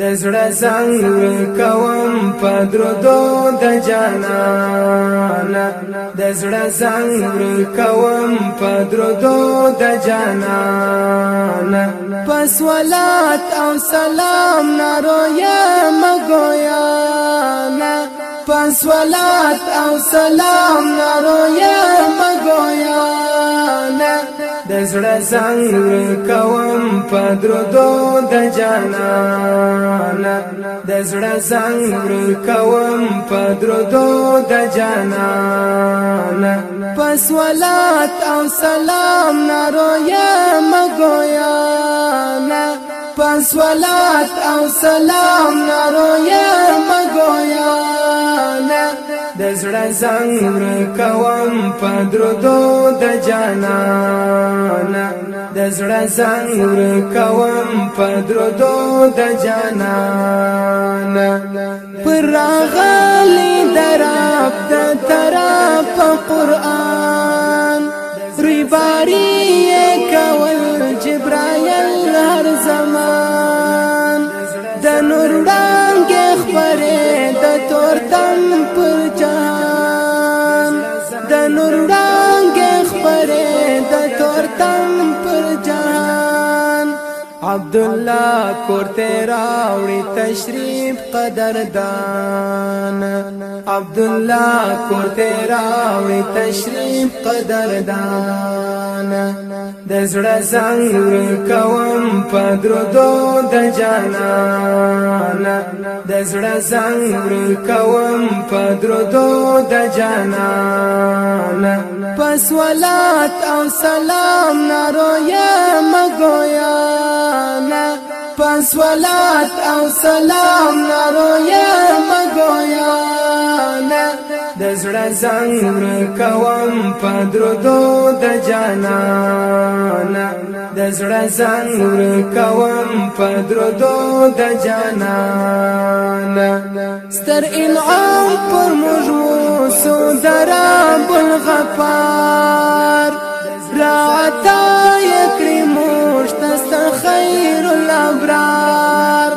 د زړه زنګ کوم په درودو د جانانا د زړه زنګ کوم په درودو د جانانا پس ولات او سلام نارو یا مګویا نا پس ولات او سلام نارو یا مګویا نا د زړه زنګ کوم په درودو د جانانا د زړه زنګ کوم په درودو د جانانا پس ولات او سلام نارویا مګویا نا پس ولات او سلام نارویا مګویا نا د زړه زنګ کوم په درودو د جانانا د زړه ځان ور کوم په درودو د جانان پر راغلی دراب د تراب په قران ریباری کول جبرائیل هر زمان د نور ډانګې خبرې د تور تم پر جان د نور ډانګې خبرې د تور تم عبد الله کورته راوړي تشریف قدردان عبد الله کورته راوړي تشریف قدردان د زړه زنګ کوم په درو د جانان د زړه زنګ کوم په درودو د جانان پس ولات او سلام نارویا مګویا نا پس ولات او سلام نارویا مګویا نا د زړه زنګ کوم په درودو د جانان د زړه زنګ کوم په درودو د جانان ستر انعام پر مجمو سودرا بالغفار را عطا یکری مشتست خیر الابرار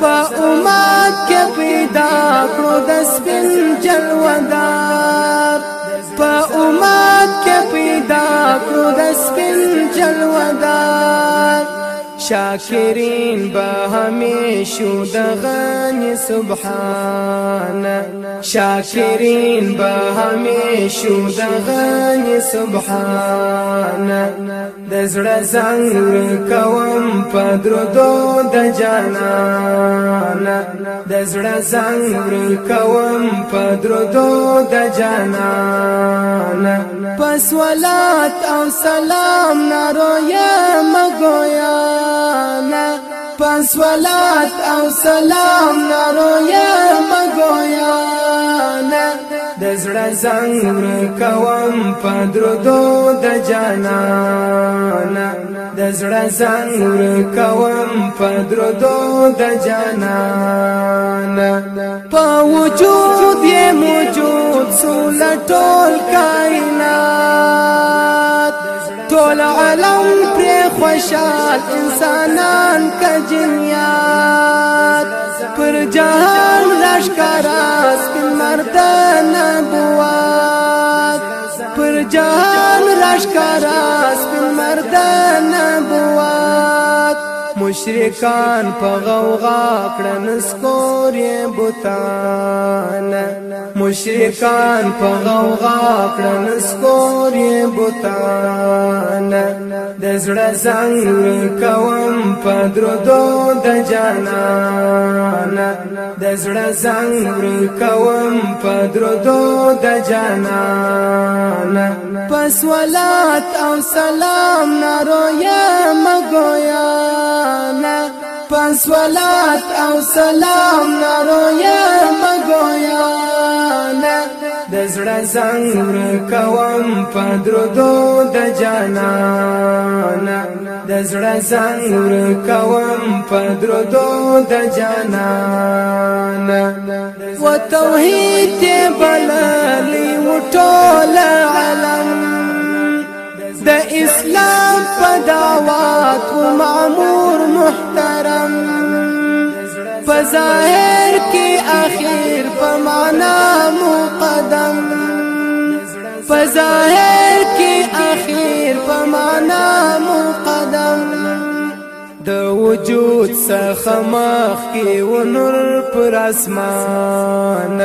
پا امات کے پیدا کرو دس بن جلودار پا امات کے پیدا کرو دس بن جلودار شاکرین به همیشو د غنی سبحان شاکرین به همیشو د غنی سبحان د زړه زنګ کوم په درودو د جانان د زړه زنګ کوم په درودو د جانان پس ولات او سلام نارو پس ولات او سلام نارویا مګویا نه د زړه زنګ کوم په درودو د جانان د زړه زنګ کوم په درودو د جانان په وجود یې موجود سول ټول کائنات ټول علم خوشحال انسانان کا جنیات پر جہان لشکرا سپن مرد نبوات پر جہان لشکرا سپن مرد نبوات مشرکان په غوغا کړن سکورې بوتان مشرکان په غوغا کړن سکورې بوتان د زړه زنګ کوم په درو د جانان د زړه زنګ کوم په درودو د جانان پس ولات او سلام نارو یا مګویا نا پس ولات او سلام نارو یا مګویا نا د زړه زنګ کوم په درودو د جانان د زړه زنګ کوم په درودو د جانان توحید دې بللی وټول علم د اسلام په دعوات مامور محترم په ظاهر کې اخیر په معنا مقدم په ظاهر کې اخیر په معنا مقدم د وجود څخه مخ کې ونور پر اسمان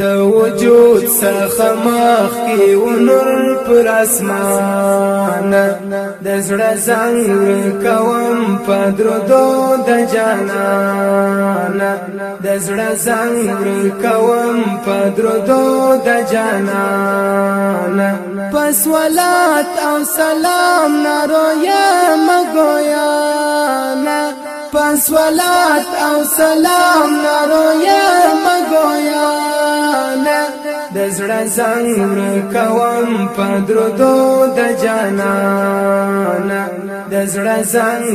د وجود څخه مخ کې ونور پر اسمان د زړه زنګ کوم په درودو د جانان د زړه زنګ کوم په درودو د جانان پس ولات او سلام نارو صلات او سلام نارویا مګویا نه د زړه زنګ کوم په درودو د جانا د زړه زنګ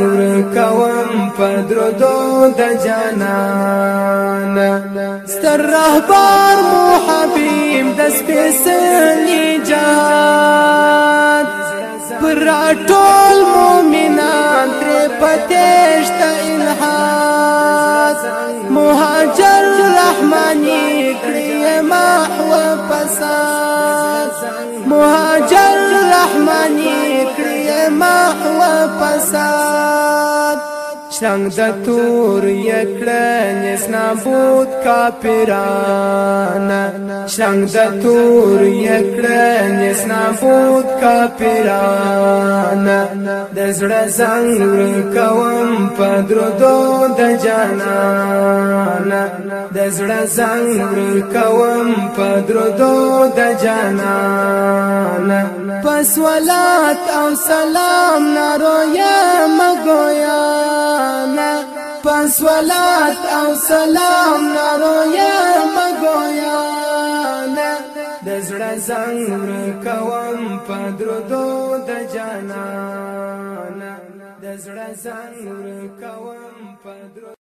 کوم په درودو د جانا ستر رهبر مو حبيب د سپېڅلې جات پر ټول مؤمنان تر پتهشت مهاجر رحماني کړی ما هو فساد مهاجر رحماني کړی ما هو فساد شرنګ د تور یکړه نس نابود کافران شرنګ د تور یکړه نس نابود کافران د زړه زنګ کوم په درودو د جانان د زړه زنګ کوم په درودو د جانان پس ولات او سلام نارو یا مګویا جانا پس ولات او سلام نارویا مګویا نه د زړه زنګ کوم پدرو دو د جانا د زړه زنګ کوم پدرو